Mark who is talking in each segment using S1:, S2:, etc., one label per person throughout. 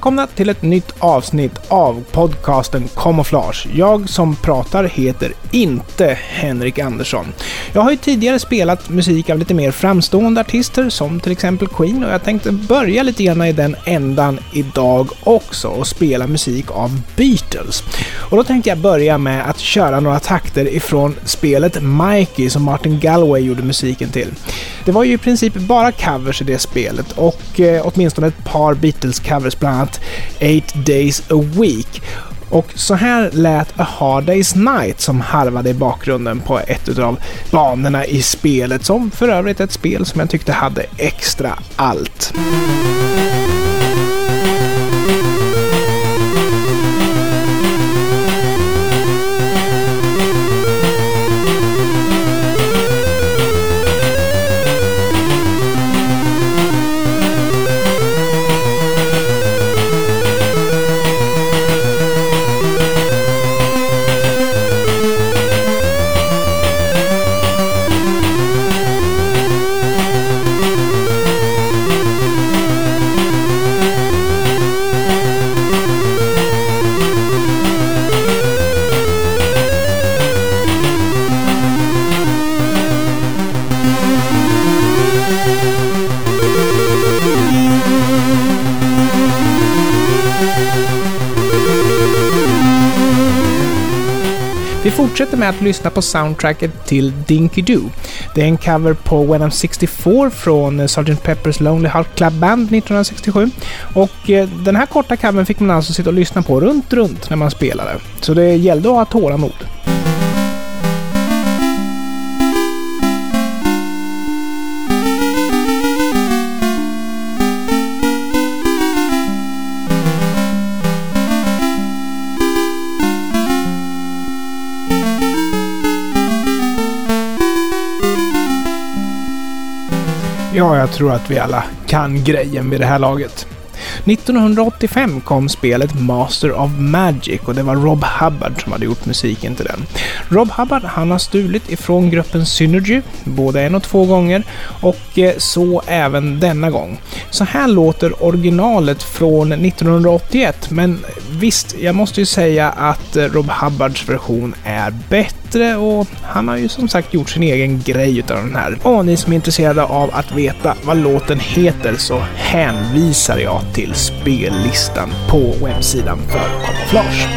S1: Välkomna till ett nytt avsnitt av podcasten Camouflage. Jag som pratar heter inte Henrik Andersson. Jag har ju tidigare spelat musik av lite mer framstående artister som till exempel Queen och jag tänkte börja lite grann i den ändan idag också och spela musik av Beatles. Och då tänkte jag börja med att köra några takter ifrån spelet Mikey som Martin Galway gjorde musiken till. Det var ju i princip bara covers i det spelet och eh, åtminstone ett par Beatles-covers, bland annat Eight Days a Week. Och så här lät A Hard Day's Night som harvade i bakgrunden på ett av banorna i spelet, som för övrigt ett spel som jag tyckte hade extra allt. Fortsätter med att lyssna på soundtracket till Dinky Doo. Det är en cover på When I'm 64 från Sgt. Pepper's Lonely Heart Club Band 1967. Och eh, den här korta covern fick man alltså sitta och lyssna på runt, runt när man spelade. Så det gällde att ha tålamod. Ja, jag tror att vi alla kan grejen vid det här laget. 1985 kom spelet Master of Magic och det var Rob Hubbard som hade gjort musiken till den. Rob Hubbard han har stulit ifrån gruppen Synergy både en och två gånger och eh, så även denna gång. Så här låter originalet från 1981 men eh, visst, jag måste ju säga att eh, Rob Hubbards version är bättre och han har ju som sagt gjort sin egen grej utav den här. Och ni som är intresserade av att veta vad låten heter så hänvisar jag till spellistan på webbsidan för Camouflage.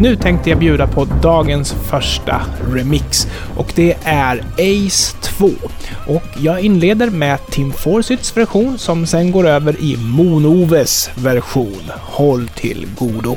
S1: Nu tänkte jag bjuda på dagens första remix och det är Ace 2. Och jag inleder med Tim Forsyths version som sen går över i Monoves version. Håll till godo.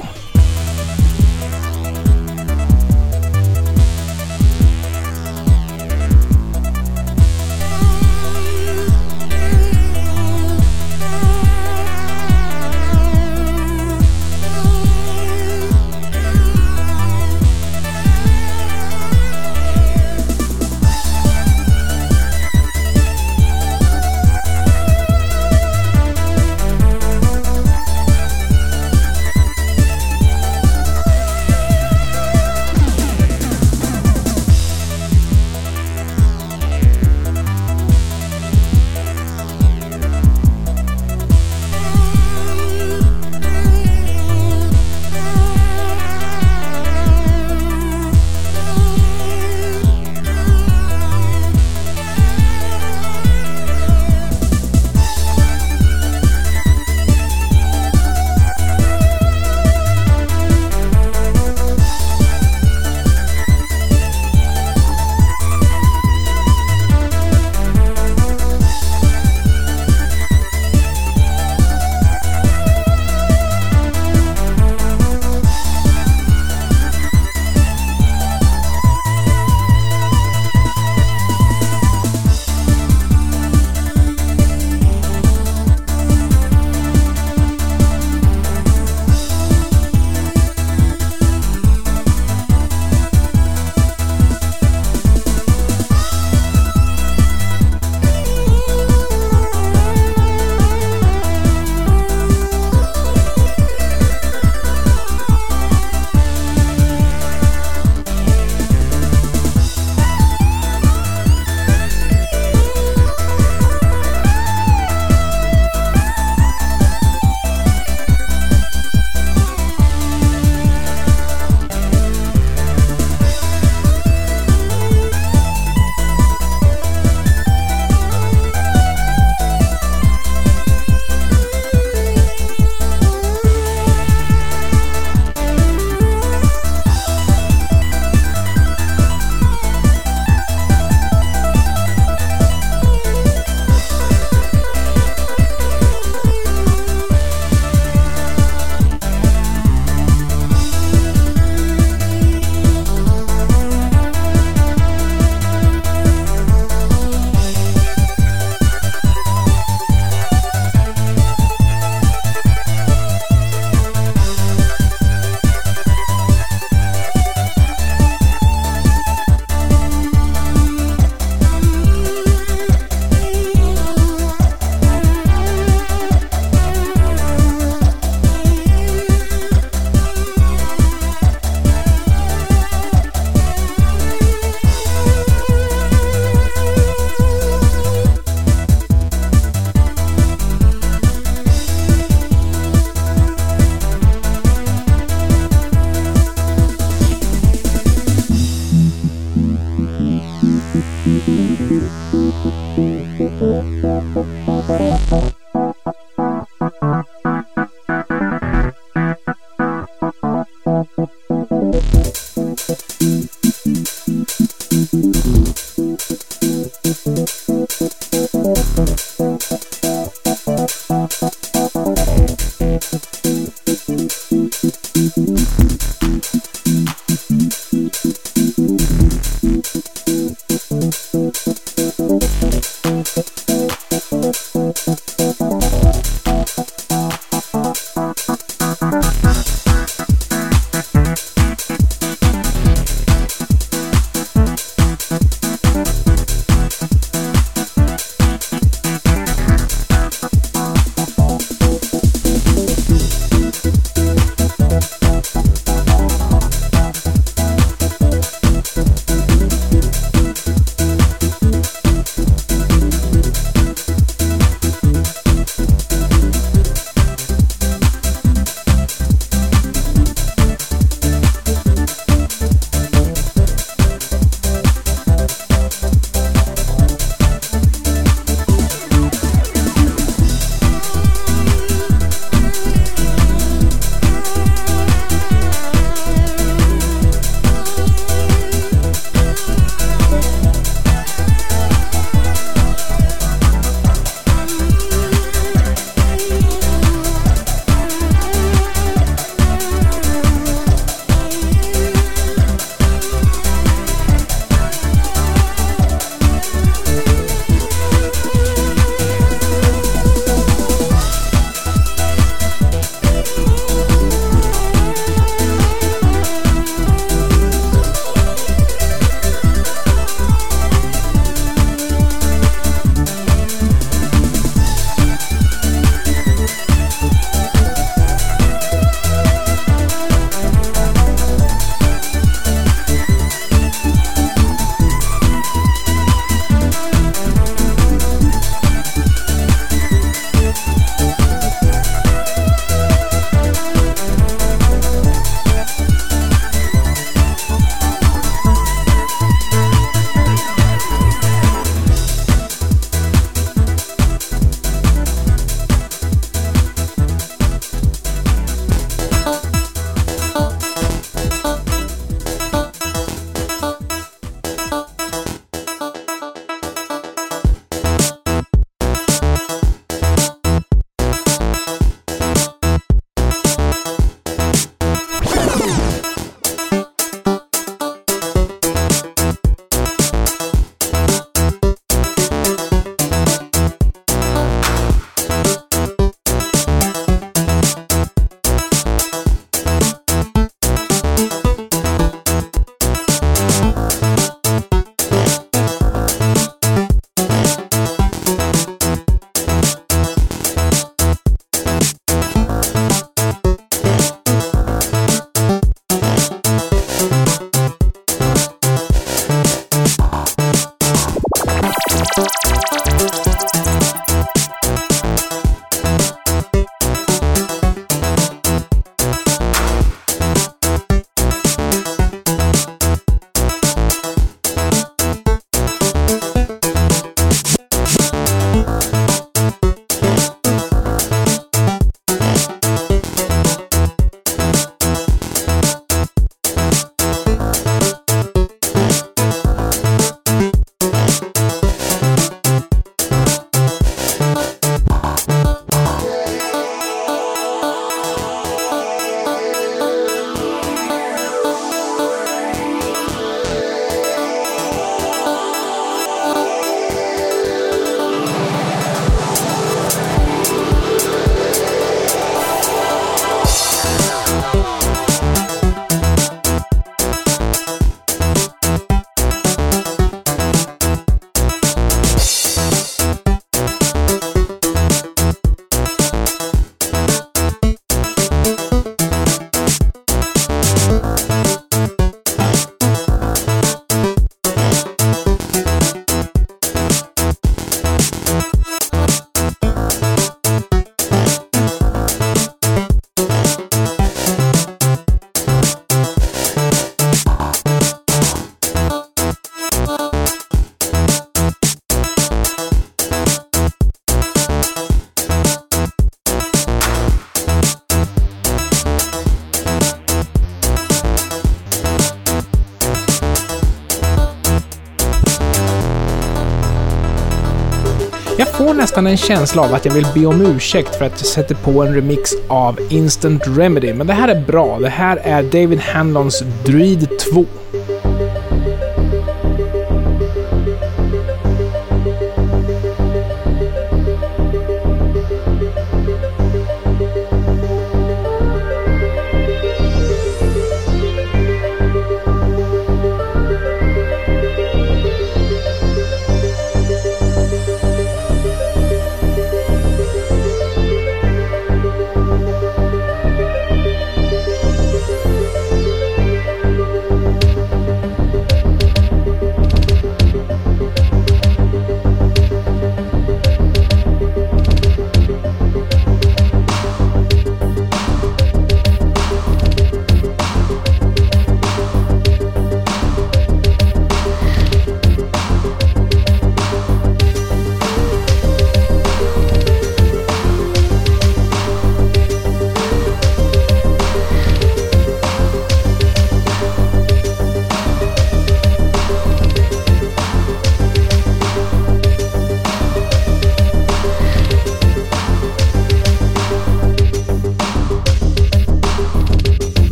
S1: Nästan en känsla av att jag vill be om ursäkt för att jag sätter på en remix av Instant Remedy, men det här är bra. Det här är David Hanlons Druid 2.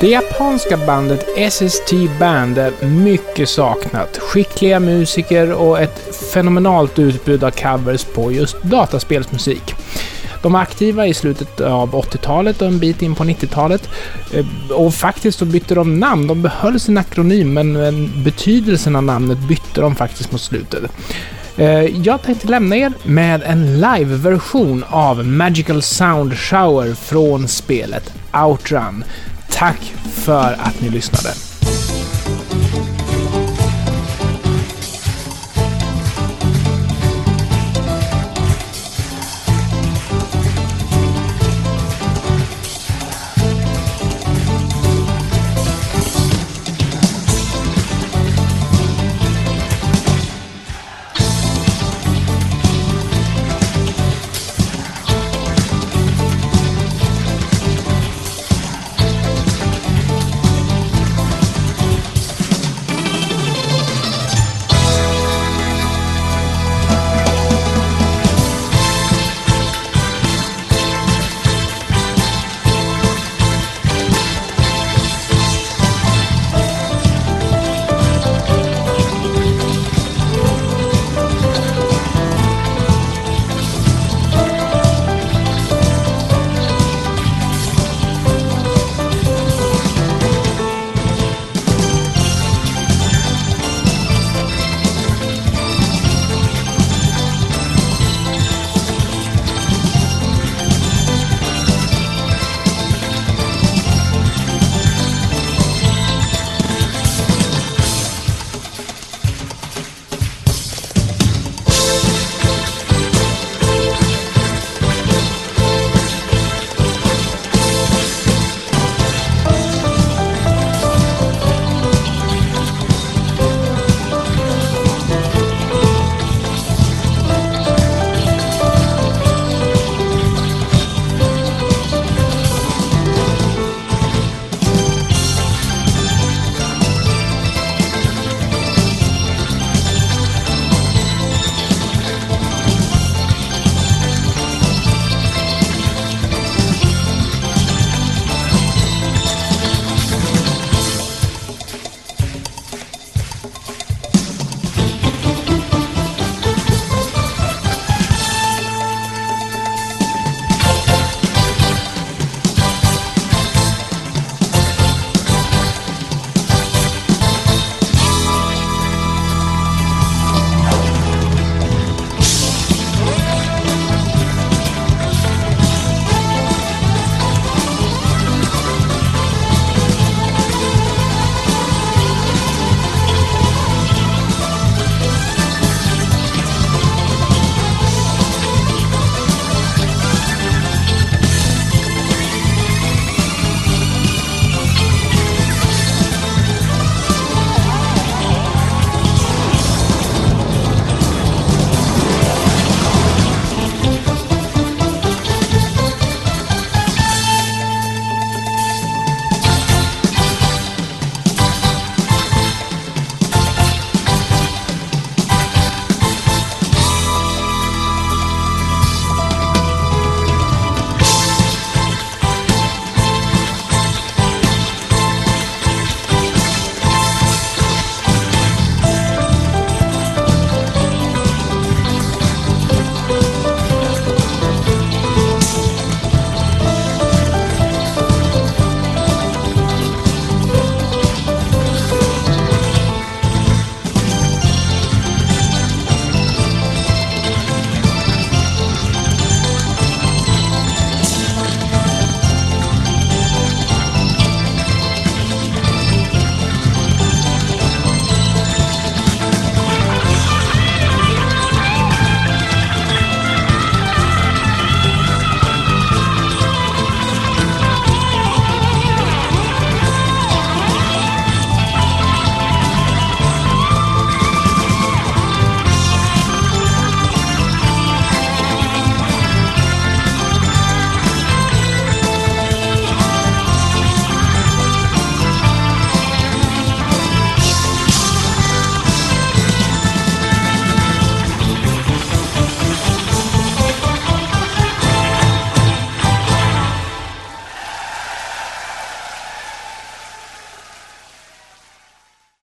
S1: Det japanska bandet SST Band är mycket saknat. Skickliga musiker och ett fenomenalt utbud av covers på just dataspelsmusik. De var aktiva i slutet av 80-talet och en bit in på 90-talet. Eh, och faktiskt så bytte de namn. De behöll sin akronym, men betydelsen av namnet bytte de faktiskt mot slutet. Eh, jag tänkte lämna er med en live-version av Magical Sound Shower från spelet Outrun. Tack för att ni lyssnade.